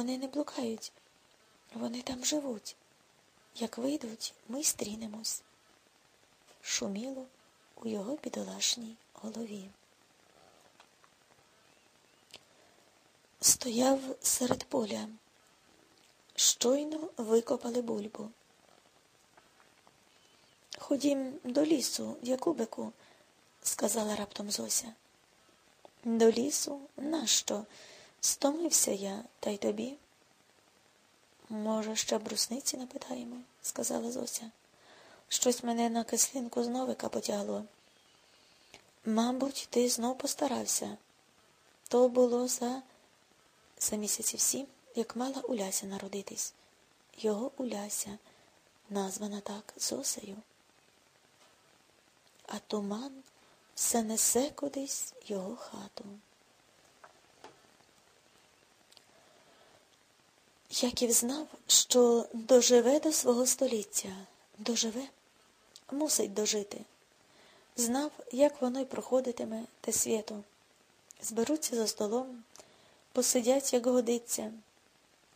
Вони не блукають, вони там живуть. Як вийдуть, ми стрінемось. Шуміло у його бідолашній голові. Стояв серед поля. Щойно викопали бульбу. Ходім до лісу, Якубику, сказала раптом Зося. До лісу? Нащо? Стомився я, та й тобі. Може, ще брусниці напитаємо, сказала Зося. Щось мене на кислинку з новика потягло. Мабуть, ти знов постарався. То було за за місяці всі, як мала Уляся народитись. Його Уляся, названа так Зосею. А туман все несе кудись його хату. Яків знав, що доживе до свого століття, доживе, мусить дожити. Знав, як воно й проходитиме те свято. Зберуться за столом, посидять, як годиться.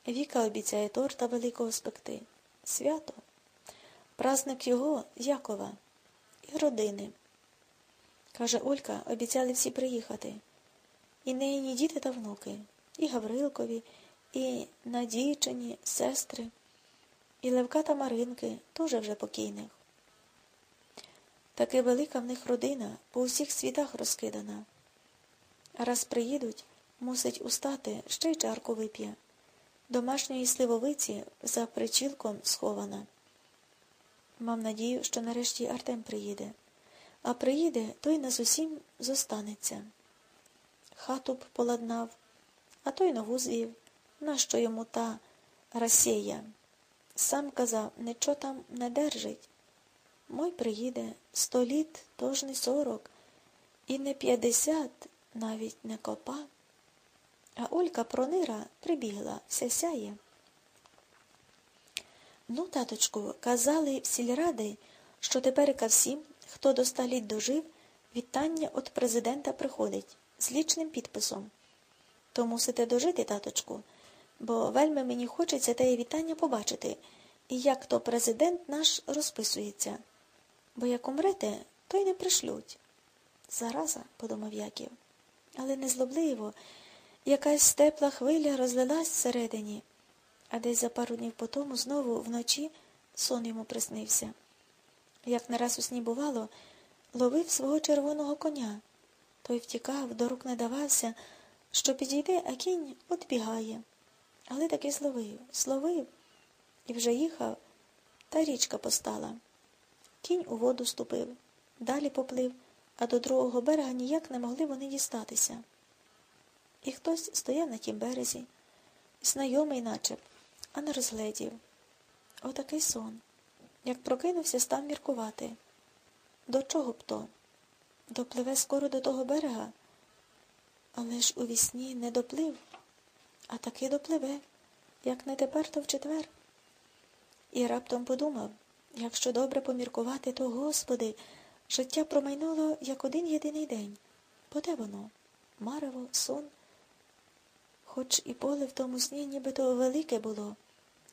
Віка обіцяє торта великого спекти. Свято, праздник його, Якова, і родини. Каже Олька, обіцяли всі приїхати. І неї ні діти та внуки, і Гаврилкові, і Надійчині, сестри, і Левка та Маринки, теж вже покійних. Таки велика в них родина по усіх світах розкидана. А раз приїдуть, мусить устати, ще й чарку вип'є. Домашньої сливовиці за причілком схована. Мав надію, що нарешті Артем приїде. А приїде, той нас усім зостанеться. Хату б поладнав, а той нову звів. Нащо йому та Росія? Сам казав, нічого там не держить. Мой приїде сто літ, тож не сорок, і не п'ятдесят, навіть не копа. А Олька пронира прибігла, вся сяє. Ну, таточку, казали в сільради, що теперка всім, хто до ста літ дожив, вітання від президента приходить з лічним підписом. То мусите дожити, таточку, бо вельми мені хочеться те вітання побачити, і як то президент наш розписується. Бо як умрете, то й не пришлють. Зараза, подумав Яків, але незлобливо, якась тепла хвиля розлилась всередині, а десь за пару днів по тому знову вночі сон йому приснився. Як не раз у сні бувало, ловив свого червоного коня. Той втікав, до рук не давався, що підійде, а кінь отбігає. Але таки зловив, зловив і вже їхав, та річка постала. Кінь у воду ступив, далі поплив, а до другого берега ніяк не могли вони дістатися. І хтось стояв на тім березі, знайомий наче, а не розгледів. Отакий сон. Як прокинувся, став міркувати. До чого б то? Допливе скоро до того берега, але ж у вісні не доплив, а таки допливе, як не тепер, то в четвер. І раптом подумав, якщо добре поміркувати, то, Господи, життя промайнуло як один єдиний день. Бо де воно? Марево, сон. Хоч і поле в тому сні нібито велике було,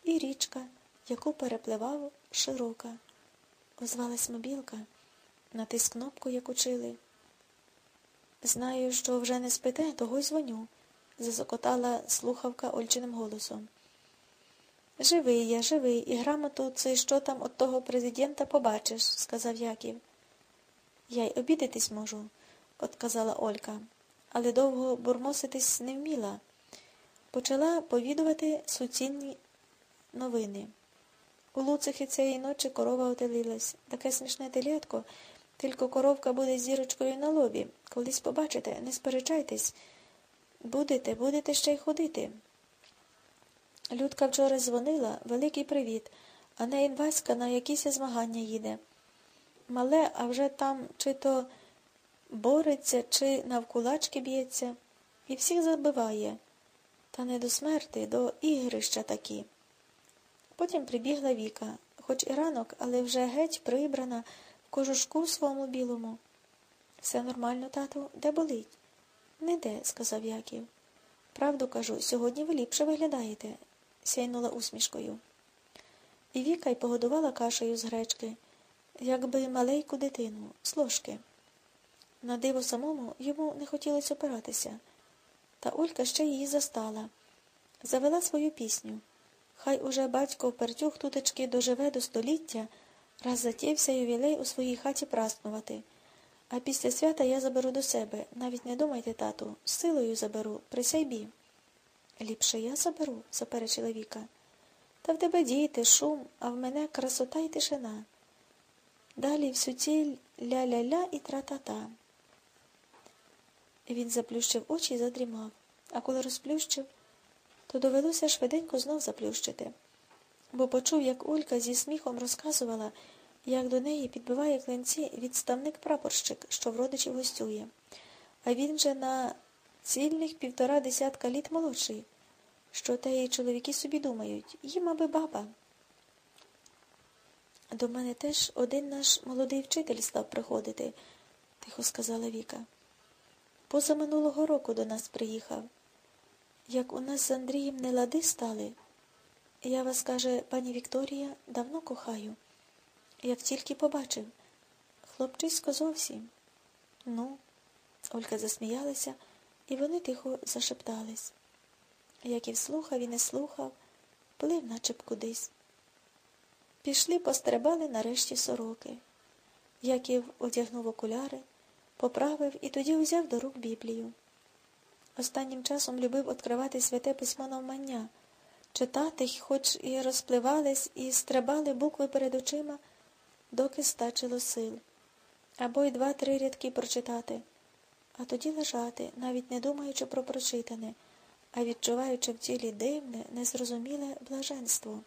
і річка, яку перепливав широка. Озвалась мобілка, натис кнопку, як учили. Знаю, що вже не спите, того й дзвоню, зазокотала слухавка Ольчиним голосом. Живий я, живий, і грамоту це що там от того президента побачиш, сказав Яків. Я й обідатись можу, отказала Олька, але довго бурмоситись не вміла. Почала повідувати суцільні новини. У Луцихи цієї ночі корова отелилась. Таке смішне телятко, тільки коровка буде зірочкою на лобі. Колись побачите, не сперечайтесь. Будете, будете ще й ходити. Людка вчора дзвонила, великий привіт, а не Васька на якісь змагання їде. Мале, а вже там чи то бореться, чи навкулачки б'ється, і всіх забиває. Та не до смерти, до ігрища такі. Потім прибігла Віка, хоч і ранок, але вже геть прибрана в кожушку своєму білому. Все нормально, тату, де болить? Не де, сказав Яків. Правду кажу, сьогодні ви ліпше виглядаєте, сяйнула усмішкою. І Віка й погодувала кашею з гречки, якби маленьку дитину, з ложки. На диво самому йому не хотілося опиратися. Та Олька ще її застала. Завела свою пісню. Хай уже батько пертюх тутечки доживе до століття, раз затєвся ювілей у своїй хаті праснувати. А після свята я заберу до себе. Навіть не думайте, тату, силою заберу, присяйбі. Ліпше я заберу, заперечила Віка. Та в тебе діти, шум, а в мене красота й тишина. Далі всю ціль ля-ля-ля і тра-та-та. Він заплющив очі і задрімав, а коли розплющив, то довелося швиденько знов заплющити, бо почув, як Олька зі сміхом розказувала, як до неї підбиває клинці відставник прапорщик, що в родичів гостює. А він же на цільних півтора десятка літ молодший, що те й чоловіки собі думають, їм аби баба. До мене теж один наш молодий вчитель став приходити, тихо сказала Віка. Поза минулого року до нас приїхав. Як у нас з Андрієм не лади стали, я вас, каже, пані Вікторія, давно кохаю. Як тільки побачив, хлопчисько зовсім. Ну, Олька засміялася, і вони тихо зашептались. Як і вслухав і не слухав, плив наче б кудись. Пішли, пострибали нарешті сороки. Яків одягнув окуляри, поправив і тоді узяв до рук Біблію. Останнім часом любив відкривати святе письмо навмання, читати, хоч і розпливались, і стрибали букви перед очима, доки стачило сил, або й два-три рядки прочитати, а тоді лежати, навіть не думаючи про прочитане, а відчуваючи в тілі дивне, незрозуміле блаженство.